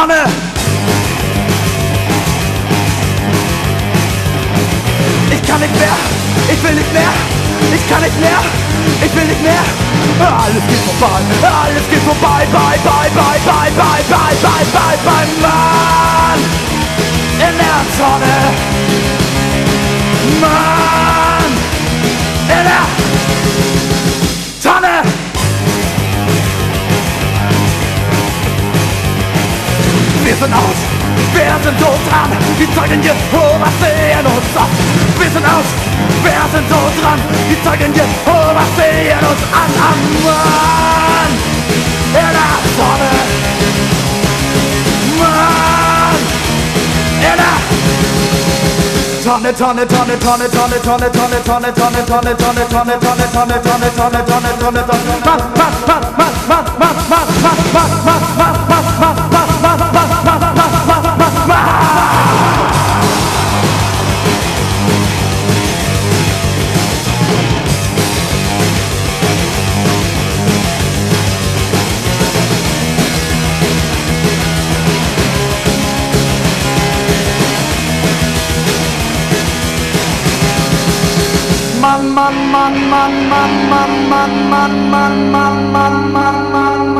Kanne! Ich kann nicht mehr, ich will nicht mehr, ich kann nicht mehr, ich will nicht mehr. Alles geht vorbei, alles geht vorbei, bye, bye, bye, bye, bye, bye, bye, bye. Sind aus, wir sind so dran, die Zeugen Jehovas sehen uns ab. Wir sind aus, wir sind so dran, die Zeugen Jehovas sehen uns an, am Mann. In der Sonne, Mann. In der Tonne, Tonne, Tonne, Tonne, Tonne, Tonne, Tonne, Tonne, Tonne, Tonne, Tonne, Tonne, Tonne, Tonne, Tonne, Tonne, Tonne, Tonne, Tonne, Mann, Mann, Mann, Mann, Mann, Mann, Mann, Mann, Mann, Mann, Mann, Mann, Mann, Mann, Mann, Mann, Mann, Mann, Mann, Mann, Mann, Mann, Mann, Mann, Mann, Mann,